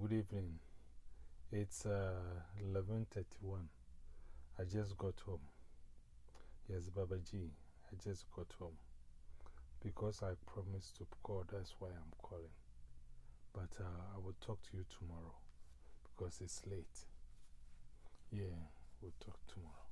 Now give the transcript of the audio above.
Good evening. It's uh, 11.31. I just got home. Yes, Baba I just got home. Because I promised to call, that's why I'm calling. But uh, I will talk to you tomorrow because it's late. Yeah, we'll talk tomorrow.